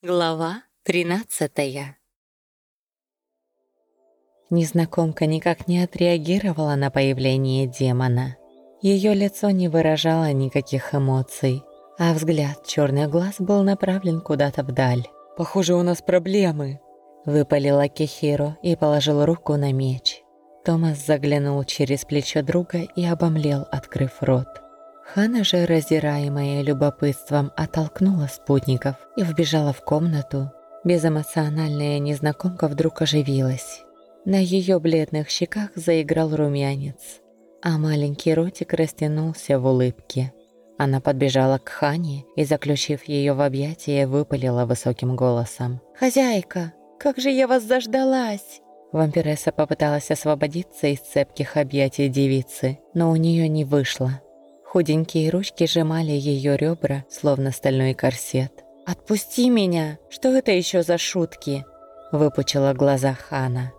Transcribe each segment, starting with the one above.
Глава тринадцатая Незнакомка никак не отреагировала на появление демона. Ее лицо не выражало никаких эмоций, а взгляд черных глаз был направлен куда-то вдаль. «Похоже, у нас проблемы», — выпалила Кихиро и положил руку на меч. Томас заглянул через плечо друга и обомлел, открыв рот. Хана же, раздираемая любопытством, оттолкнула спутников и вбежала в комнату. Безэмоциональная незнакомка вдруг оживилась. На ее бледных щеках заиграл румянец, а маленький ротик растянулся в улыбке. Она подбежала к Хане и, заключив ее в объятия, выпалила высоким голосом. «Хозяйка, как же я вас заждалась!» Вампиресса попыталась освободиться из цепких объятий девицы, но у нее не вышло. Худенькие ручки сжимали ее ребра, словно стальной корсет. «Отпусти меня! Что это еще за шутки?» Выпучила глаза Хана.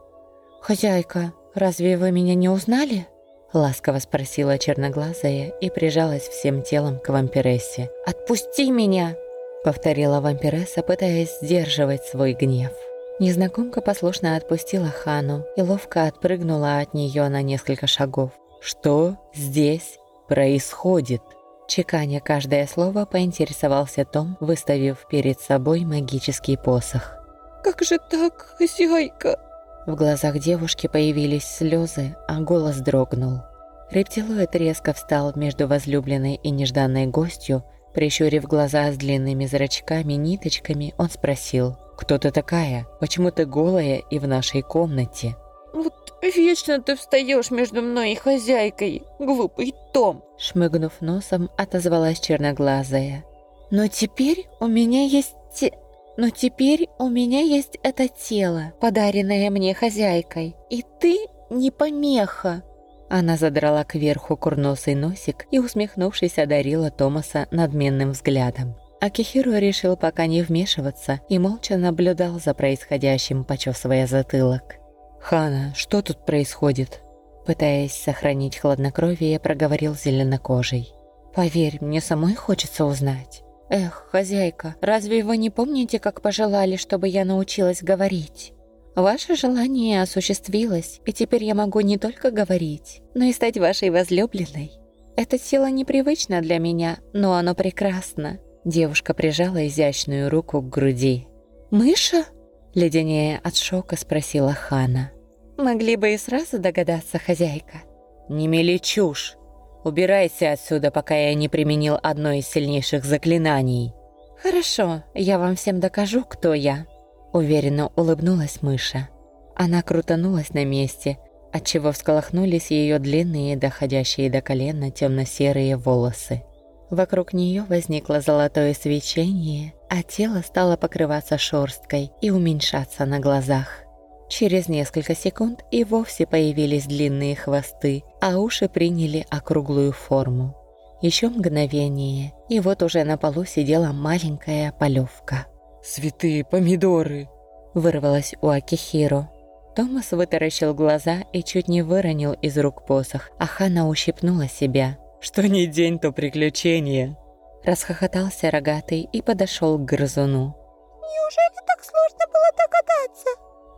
«Хозяйка, разве вы меня не узнали?» Ласково спросила черноглазая и прижалась всем телом к вампирессе. «Отпусти меня!» Повторила вампиресса, пытаясь сдерживать свой гнев. Незнакомка послушно отпустила Хану и ловко отпрыгнула от нее на несколько шагов. «Что здесь происходит?» Чеканя каждое слово, поинтересовался Том, выставив перед собой магический посох. «Как же так, хозяйка?» В глазах девушки появились слезы, а голос дрогнул. Рептилоид резко встал между возлюбленной и нежданной гостью, прищурив глаза с длинными зрачками-ниточками, он спросил, «Кто ты такая? Почему ты голая и в нашей комнате?» «Вот вечно ты встаешь между мной и хозяйкой, глупый Том!» Шмыгнув носом, отозвалась черноглазая. «Но теперь у меня есть... Но теперь у меня есть это тело, подаренное мне хозяйкой, и ты не помеха!» Она задрала кверху курносый носик и, усмехнувшись, одарила Томаса надменным взглядом. Акихиро решил пока не вмешиваться и молча наблюдал за происходящим, почесывая затылок. «Хана, что тут происходит?» Пытаясь сохранить хладнокровие, проговорил зеленокожий. «Поверь, мне самой хочется узнать». «Эх, хозяйка, разве вы не помните, как пожелали, чтобы я научилась говорить?» «Ваше желание осуществилось, и теперь я могу не только говорить, но и стать вашей возлюбленной. Это тело непривычно для меня, но оно прекрасно». Девушка прижала изящную руку к груди. «Мыша?» Леденее от шока спросила Хана. «Могли бы и сразу догадаться, хозяйка». «Не мели чушь. Убирайся отсюда, пока я не применил одно из сильнейших заклинаний». «Хорошо, я вам всем докажу, кто я», — уверенно улыбнулась мыша. Она крутанулась на месте, отчего всколохнулись ее длинные, доходящие до колена темно-серые волосы. Вокруг нее возникло золотое свечение, а тело стало покрываться шерсткой и уменьшаться на глазах. Через несколько секунд и вовсе появились длинные хвосты, а уши приняли округлую форму. Еще мгновение, и вот уже на полу сидела маленькая полевка. «Святые помидоры!» вырвалось у Акихиро. Томас вытаращил глаза и чуть не выронил из рук посох, а Хана ущипнула себя. Что не день, то приключение. Расхохотался рогатый и подошел к грызуну. «Неужели так сложно было догадаться?»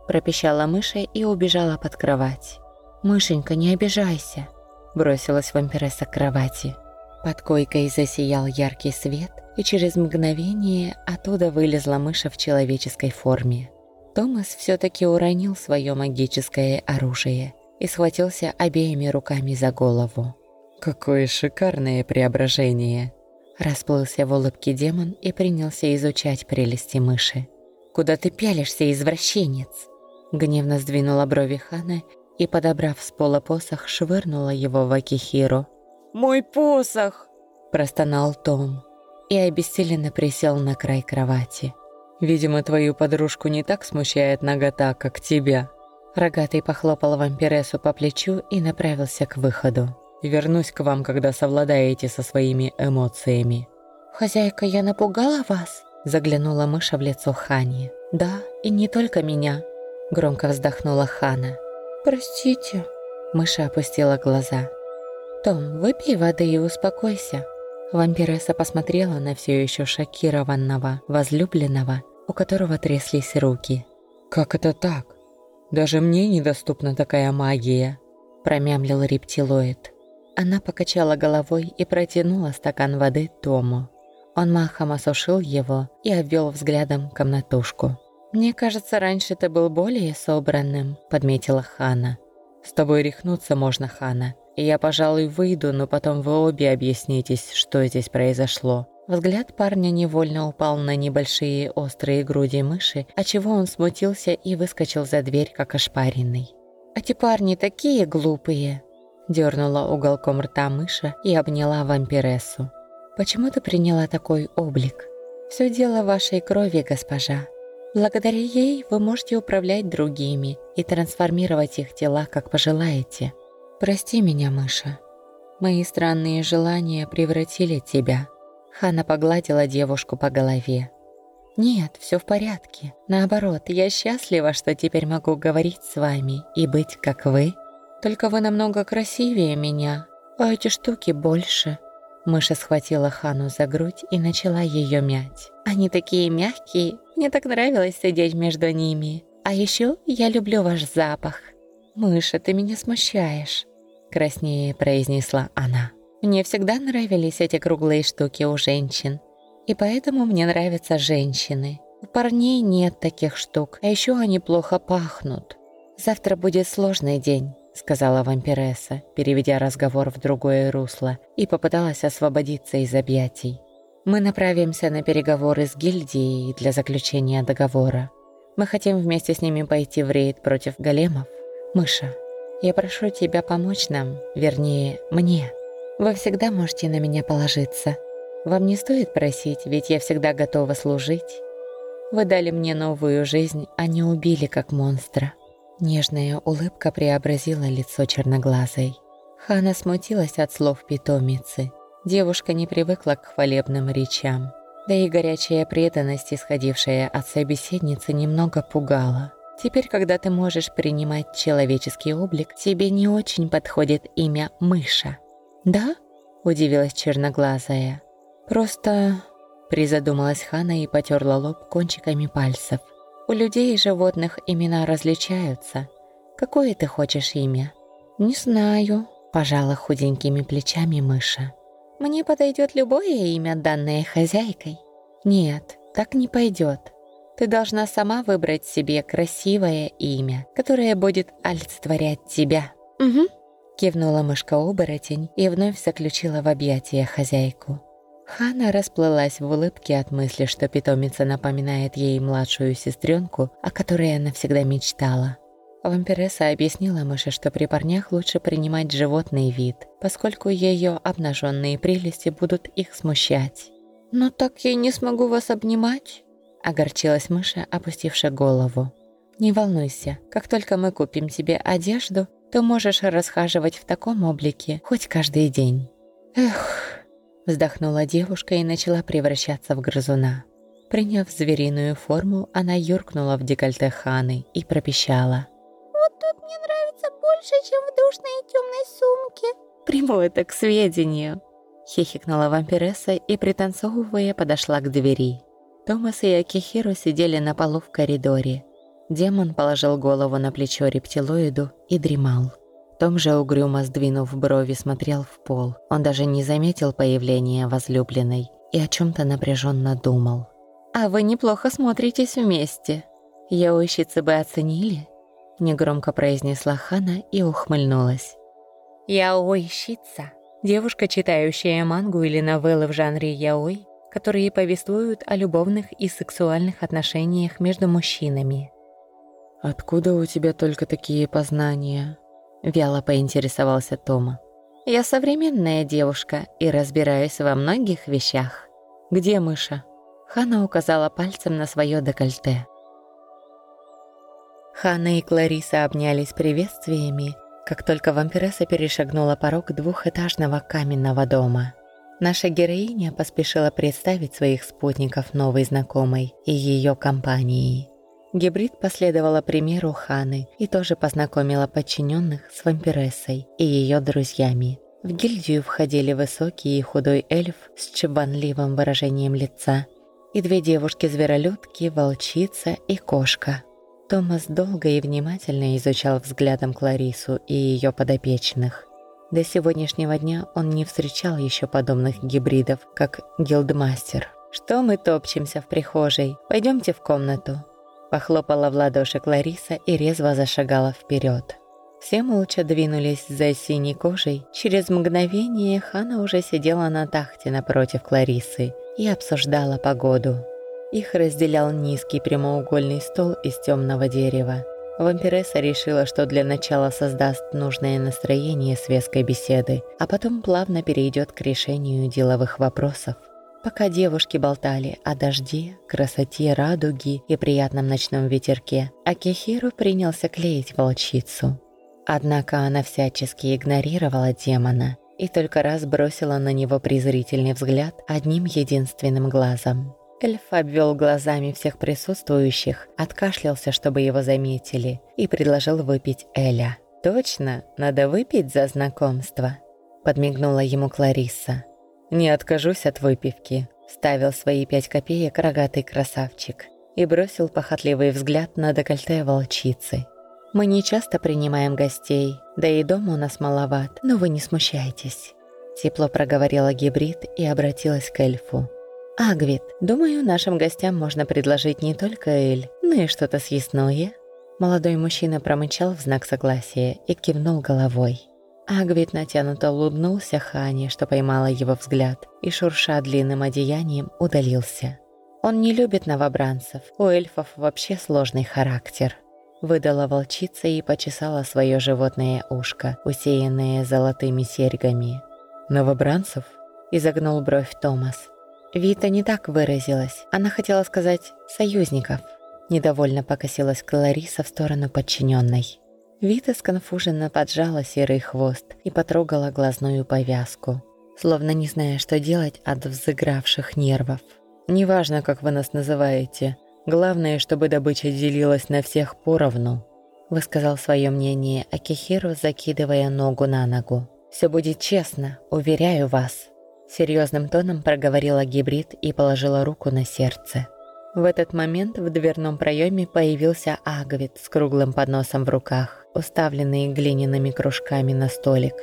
Пропищала мыша и убежала под кровать. «Мышенька, не обижайся!» Бросилась вампиресса к кровати. Под койкой засиял яркий свет, и через мгновение оттуда вылезла мыша в человеческой форме. Томас все-таки уронил свое магическое оружие и схватился обеими руками за голову. Какое шикарное преображение!» Расплылся в улыбке демон и принялся изучать прелести мыши. «Куда ты пялишься, извращенец?» Гневно сдвинула брови Хана и, подобрав с пола посох, швырнула его в Акихиру. «Мой посох!» Простонал Том и обессиленно присел на край кровати. «Видимо, твою подружку не так смущает нагота, как тебя». Рогатый похлопал вампирессу по плечу и направился к выходу и вернусь к вам, когда совладаете со своими эмоциями». «Хозяйка, я напугала вас?» Заглянула мыша в лицо Хани. «Да, и не только меня», — громко вздохнула Хана. «Простите». Мыша опустила глаза. «Том, выпей воды и успокойся». Вампиресса посмотрела на все еще шокированного, возлюбленного, у которого тряслись руки. «Как это так? Даже мне недоступна такая магия», промямлил рептилоид. Она покачала головой и протянула стакан воды Тому. Он махом осушил его и обвел взглядом комнатушку. «Мне кажется, раньше ты был более собранным», — подметила Хана. «С тобой рехнуться можно, Хана. Я, пожалуй, выйду, но потом вы обе объяснитесь, что здесь произошло». Взгляд парня невольно упал на небольшие острые груди мыши, отчего он смутился и выскочил за дверь, как ошпаренный. «Эти парни такие глупые!» Дернула уголком рта мыша и обняла вампирессу. «Почему ты приняла такой облик? Все дело вашей крови, госпожа. Благодаря ей вы можете управлять другими и трансформировать их тела, как пожелаете. Прости меня, мыша. Мои странные желания превратили тебя». Хана погладила девушку по голове. «Нет, все в порядке. Наоборот, я счастлива, что теперь могу говорить с вами и быть как вы. Только вы намного красивее меня, а эти штуки больше». Мыша схватила Хану за грудь и начала ее мять. «Они такие мягкие, мне так нравилось сидеть между ними. А еще я люблю ваш запах. Мыша, ты меня смущаешь», — краснее произнесла она. «Мне всегда нравились эти круглые штуки у женщин. И поэтому мне нравятся женщины. У парней нет таких штук, а еще они плохо пахнут. Завтра будет сложный день сказала вампиресса, переведя разговор в другое русло, и попыталась освободиться из объятий. «Мы направимся на переговоры с гильдией для заключения договора. Мы хотим вместе с ними пойти в рейд против големов. Мыша, я прошу тебя помочь нам, вернее, мне. Вы всегда можете на меня положиться. Вам не стоит просить, ведь я всегда готова служить. Вы дали мне новую жизнь, а не убили как монстра». Нежная улыбка преобразила лицо черноглазой. Хана смутилась от слов питомицы. Девушка не привыкла к хвалебным речам. Да и горячая преданность, исходившая от собеседницы, немного пугала. Теперь, когда ты можешь принимать человеческий облик, тебе не очень подходит имя Мыша. «Да?» – удивилась черноглазая. «Просто...» – призадумалась Хана и потерла лоб кончиками пальцев. У людей и животных имена различаются. Какое ты хочешь имя? Не знаю, пожала худенькими плечами мыша. Мне подойдет любое имя, данное хозяйкой. Нет, так не пойдет. Ты должна сама выбрать себе красивое имя, которое будет олицетворять тебя. Угу. Кивнула мышка-оборотень и вновь заключила в объятия хозяйку. Хана расплылась в улыбке от мысли, что питомица напоминает ей младшую сестренку, о которой она всегда мечтала. Вампиресса объяснила мыше, что при парнях лучше принимать животный вид, поскольку ее обнаженные прелести будут их смущать. «Но так я не смогу вас обнимать», — огорчилась мыша, опустивши голову. «Не волнуйся, как только мы купим тебе одежду, то можешь расхаживать в таком облике хоть каждый день». «Эх...» Вздохнула девушка и начала превращаться в грызуна. Приняв звериную форму, она юркнула в декольте Ханы и пропищала. «Вот тут мне нравится больше, чем в душной темной сумке». «Приму это к сведению», — хихикнула вампиресса и, пританцовывая, подошла к двери. Томас и Акихиро сидели на полу в коридоре. Демон положил голову на плечо рептилоиду и дремал. Том же угрюмо сдвинув брови смотрел в пол. Он даже не заметил появления возлюбленной и о чем то напряженно думал. «А вы неплохо смотритесь вместе. Яойщицы бы оценили?» Негромко произнесла Хана и ухмыльнулась. Яойщица. Девушка, читающая мангу или новеллы в жанре яой, которые повествуют о любовных и сексуальных отношениях между мужчинами. «Откуда у тебя только такие познания?» Вяло поинтересовался Тома. «Я современная девушка и разбираюсь во многих вещах. Где мыша?» Хана указала пальцем на свое декольте. Хана и Клариса обнялись приветствиями, как только вампиресса перешагнула порог двухэтажного каменного дома. Наша героиня поспешила представить своих спутников новой знакомой и ее компанией. Гибрид последовала примеру Ханы и тоже познакомила подчиненных с вампирессой и ее друзьями. В гильдию входили высокий и худой эльф с чебанливым выражением лица, и две девушки-зверолюдки, волчица и кошка. Томас долго и внимательно изучал взглядом Кларису и ее подопечных. До сегодняшнего дня он не встречал еще подобных гибридов, как гилдмастер. «Что мы топчемся в прихожей? Пойдемте в комнату». Похлопала в ладоши Клариса и резво зашагала вперед. Все молча двинулись за синей кожей. Через мгновение Хана уже сидела на тахте напротив Кларисы и обсуждала погоду. Их разделял низкий прямоугольный стол из темного дерева. Вампиресса решила, что для начала создаст нужное настроение светской беседы, а потом плавно перейдет к решению деловых вопросов. Пока девушки болтали о дожде, красоте радуги и приятном ночном ветерке, Акихиру принялся клеить волчицу. Однако она всячески игнорировала демона и только раз бросила на него презрительный взгляд одним единственным глазом. Эльф обвел глазами всех присутствующих, откашлялся, чтобы его заметили, и предложил выпить Эля. «Точно, надо выпить за знакомство», — подмигнула ему Кларисса. «Не откажусь от выпивки», — ставил свои пять копеек рогатый красавчик и бросил похотливый взгляд на декольте волчицы. «Мы не часто принимаем гостей, да и дома у нас маловат, но вы не смущайтесь». Тепло проговорила гибрид и обратилась к эльфу. «Агвит, думаю, нашим гостям можно предложить не только эль, но и что-то съестное». Молодой мужчина промычал в знак согласия и кивнул головой. Агвит натянуто улыбнулся Хане, что поймала его взгляд, и, шурша длинным одеянием, удалился. Он не любит новобранцев, у эльфов вообще сложный характер. Выдала волчица и почесала свое животное ушко, усеянное золотыми серьгами. «Новобранцев?» – изогнул бровь Томас. Вита не так выразилась. Она хотела сказать «союзников». Недовольно покосилась Клариса в сторону подчиненной. Вита сконфуженно поджала серый хвост и потрогала глазную повязку, словно не зная, что делать от взыгравших нервов. «Неважно, как вы нас называете. Главное, чтобы добыча делилась на всех поровну», высказал свое мнение Акихиру, закидывая ногу на ногу. «Все будет честно, уверяю вас», серьезным тоном проговорила гибрид и положила руку на сердце. В этот момент в дверном проеме появился Агвит с круглым подносом в руках, уставленный глиняными кружками на столик.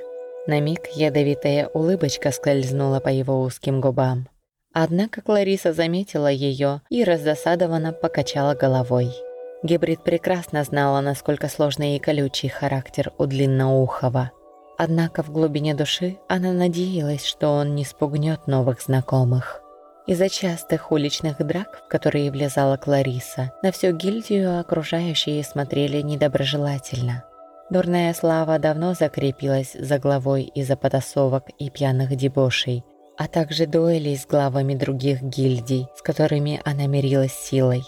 На миг ядовитая улыбочка скользнула по его узким губам. Однако Клариса заметила ее и раздосадованно покачала головой. Гибрид прекрасно знала, насколько сложный и колючий характер у длинноухого. Однако в глубине души она надеялась, что он не спугнет новых знакомых. Из-за частых уличных драк, в которые влезала Клариса, на всю гильдию окружающие смотрели недоброжелательно. Дурная слава давно закрепилась за главой из-за потасовок и пьяных дебошей, а также дуэлей с главами других гильдий, с которыми она мирилась силой.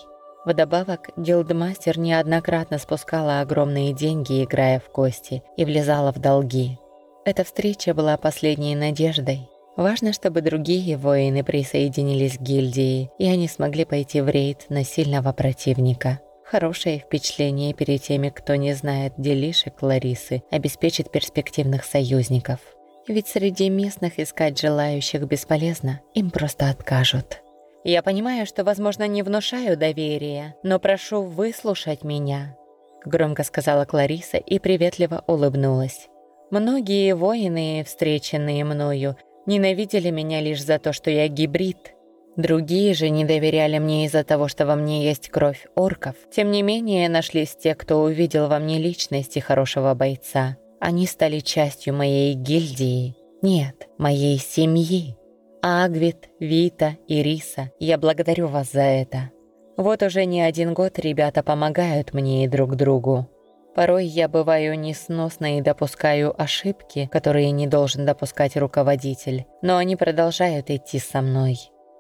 Вдобавок, гилдмастер неоднократно спускала огромные деньги, играя в кости, и влезала в долги. Эта встреча была последней надеждой, Важно, чтобы другие воины присоединились к гильдии, и они смогли пойти в рейд на сильного противника. Хорошее впечатление перед теми, кто не знает делишек Ларисы, обеспечит перспективных союзников. Ведь среди местных искать желающих бесполезно, им просто откажут. Я понимаю, что, возможно, не внушаю доверия, но прошу выслушать меня», — громко сказала Клариса и приветливо улыбнулась. «Многие воины, встреченные мною, ненавидели меня лишь за то, что я гибрид. Другие же не доверяли мне из-за того, что во мне есть кровь орков. Тем не менее, нашлись те, кто увидел во мне личность и хорошего бойца. Они стали частью моей гильдии. Нет, моей семьи. Агвит, Вита и Риса, я благодарю вас за это. Вот уже не один год ребята помогают мне и друг другу. Порой я бываю несносной и допускаю ошибки, которые не должен допускать руководитель, но они продолжают идти со мной.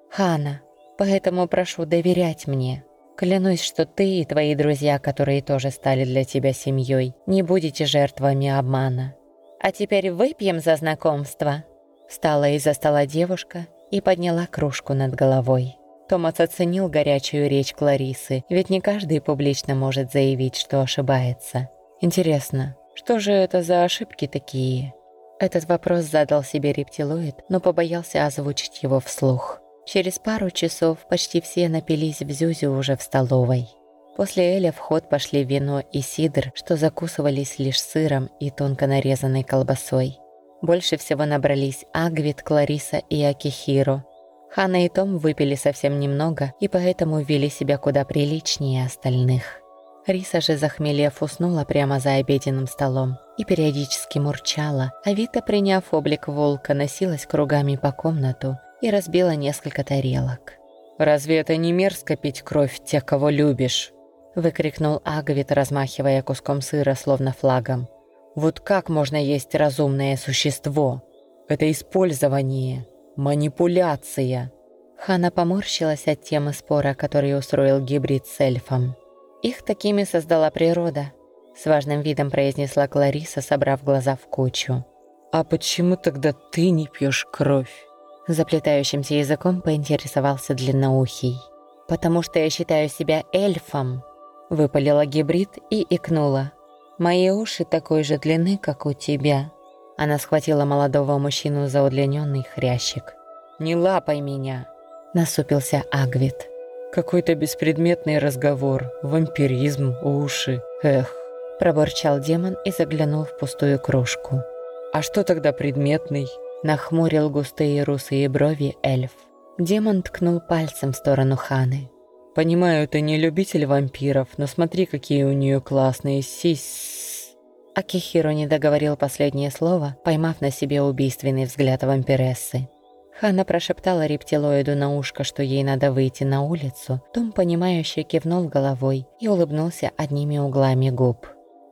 Хана, поэтому прошу доверять мне. Клянусь, что ты и твои друзья, которые тоже стали для тебя семьей, не будете жертвами обмана. А теперь выпьем за знакомство. Встала из-за стола девушка и подняла кружку над головой. Томас оценил горячую речь Кларисы, ведь не каждый публично может заявить, что ошибается. Интересно, что же это за ошибки такие? Этот вопрос задал себе рептилоид, но побоялся озвучить его вслух. Через пару часов почти все напились в Зюзю уже в столовой. После Эля в ход пошли вино и сидр, что закусывались лишь сыром и тонко нарезанной колбасой. Больше всего набрались Агвит, Клариса и Акихиро. Хана и Том выпили совсем немного и поэтому вели себя куда приличнее остальных. Риса же, захмелев, уснула прямо за обеденным столом и периодически мурчала, а Вита, приняв облик волка, носилась кругами по комнату и разбила несколько тарелок. «Разве это не мерзко пить кровь тех, кого любишь?» выкрикнул Агвит, размахивая куском сыра, словно флагом. «Вот как можно есть разумное существо? Это использование, манипуляция». Хана поморщилась от темы спора, который устроил гибрид с эльфом. Их такими создала природа, с важным видом произнесла Клариса, собрав глаза в кучу. «А почему тогда ты не пьешь кровь?» Заплетающимся языком поинтересовался длинноухий. «Потому что я считаю себя эльфом», выпалила гибрид и икнула. «Мои уши такой же длины, как у тебя». Она схватила молодого мужчину за удлиненный хрящик. «Не лапай меня!» Насупился Агвит. Какой-то беспредметный разговор, вампиризм, уши, эх. Проборчал демон и заглянул в пустую кружку. А что тогда предметный? Нахмурил густые русые брови эльф. Демон ткнул пальцем в сторону Ханы. «Понимаю, ты не любитель вампиров, но смотри, какие у нее классные сись...» Акихиро не договорил последнее слово, поймав на себе убийственный взгляд вампирессы. Хана прошептала рептилоиду на ушко, что ей надо выйти на улицу. Том, понимающе кивнул головой и улыбнулся одними углами губ.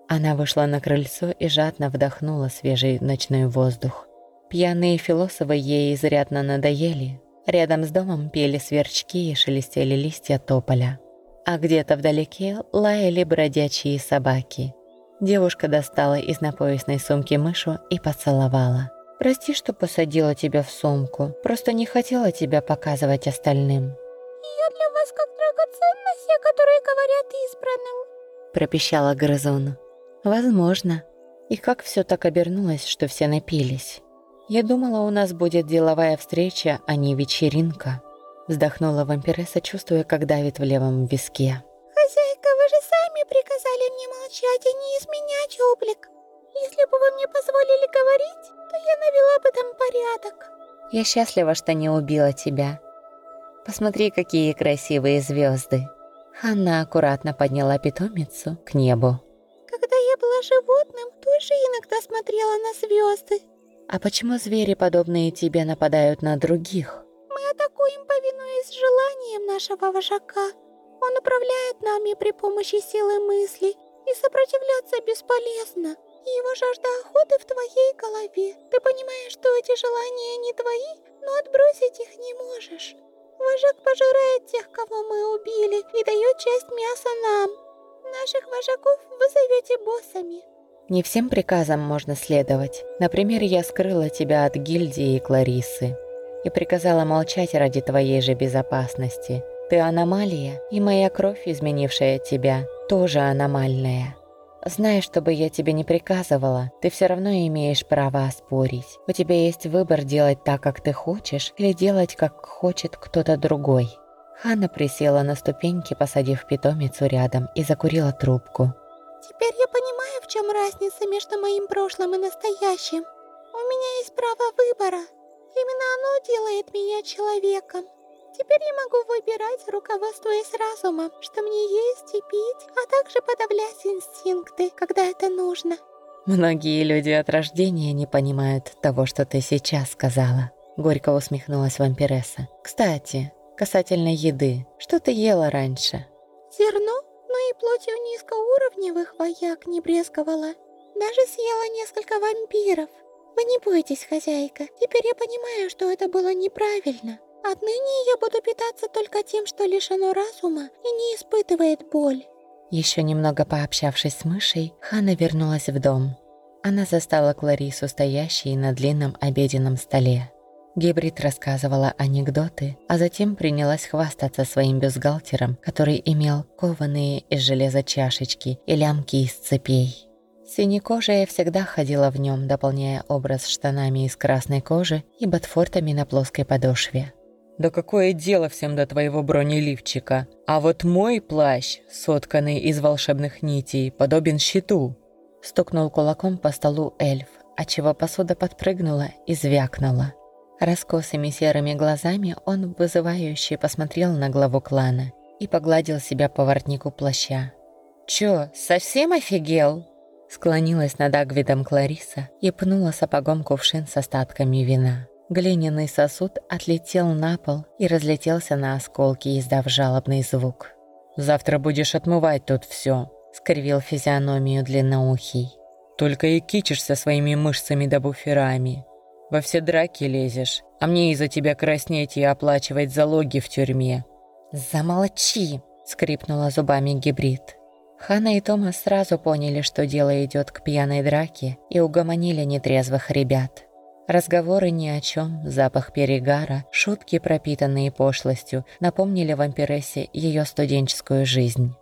Она вышла на крыльцо и жадно вдохнула свежий ночной воздух. Пьяные философы ей изрядно надоели. Рядом с домом пели сверчки и шелестели листья тополя. А где-то вдалеке лаяли бродячие собаки. Девушка достала из напоясной сумки мышу и поцеловала. Прости, что посадила тебя в сумку. Просто не хотела тебя показывать остальным. Я для вас как драгоценность, о которой говорят избранным. Пропищала грызун. Возможно. И как все так обернулось, что все напились. Я думала, у нас будет деловая встреча, а не вечеринка. Вздохнула вампиресса, чувствуя, как давит в левом виске. Хозяйка, вы же сами приказали мне молчать и не изменять облик. Если бы вы мне позволили говорить, то я навела бы там порядок. Я счастлива, что не убила тебя. Посмотри, какие красивые звезды. Ханна аккуратно подняла питомицу к небу. Когда я была животным, тоже иногда смотрела на звезды. А почему звери, подобные тебе, нападают на других? Мы атакуем, повинуясь желаниям нашего вожака. Он управляет нами при помощи силы мысли, и сопротивляться бесполезно. Его жажда охоты в твоей голове. Ты понимаешь, что эти желания не твои, но отбросить их не можешь. Вожак пожирает тех, кого мы убили, и дает часть мяса нам. Наших вожаков вы зовете боссами. Не всем приказам можно следовать. Например, я скрыла тебя от гильдии и Кларисы и приказала молчать ради твоей же безопасности. Ты аномалия, и моя кровь, изменившая тебя, тоже аномальная. Знай, что бы я тебе не приказывала, ты все равно имеешь право оспорить. У тебя есть выбор делать так, как ты хочешь, или делать, как хочет кто-то другой. Ханна присела на ступеньки, посадив питомицу рядом, и закурила трубку. Теперь я понимаю, в чем разница между моим прошлым и настоящим. У меня есть право выбора. Именно оно делает меня человеком. Теперь я могу выбирать, руководствуясь разумом, что мне есть и пить, а также подавлять инстинкты, когда это нужно. Многие люди от рождения не понимают того, что ты сейчас сказала. Горько усмехнулась вампиресса. Кстати, касательно еды, что ты ела раньше? Зерно, но и плотью низкоуровневых вояк не брезговала. Даже съела несколько вампиров. Вы не бойтесь, хозяйка. Теперь я понимаю, что это было неправильно. Отныне я буду питаться только тем, что лишено разума и не испытывает боль. Еще немного пообщавшись с мышей, Хана вернулась в дом. Она застала Кларису, стоящей на длинном обеденном столе. Гибрид рассказывала анекдоты, а затем принялась хвастаться своим бюстгальтером, который имел кованые из железа чашечки и лямки из цепей. Синекожая всегда ходила в нем, дополняя образ штанами из красной кожи и ботфортами на плоской подошве. Да какое дело всем до твоего бронеливчика? А вот мой плащ, сотканный из волшебных нитей, подобен щиту. Стукнул кулаком по столу эльф, отчего посуда подпрыгнула и звякнула. Раскосыми серыми глазами он вызывающе посмотрел на главу клана и погладил себя по воротнику плаща. «Чё, совсем офигел?» Склонилась над Агвидом Клариса и пнула сапогом кувшин с остатками вина. Глиняный сосуд отлетел на пол и разлетелся на осколки, издав жалобный звук. «Завтра будешь отмывать тут все, скривил физиономию длинноухий. «Только и кичишься своими мышцами да буферами. Во все драки лезешь, а мне из-за тебя краснеть и оплачивать залоги в тюрьме». «Замолчи!» — скрипнула зубами гибрид. Хана и Томас сразу поняли, что дело идет к пьяной драке, и угомонили нетрезвых ребят. Разговоры ни о чем, запах перегара, шутки, пропитанные пошлостью, напомнили вампирессе ее студенческую жизнь.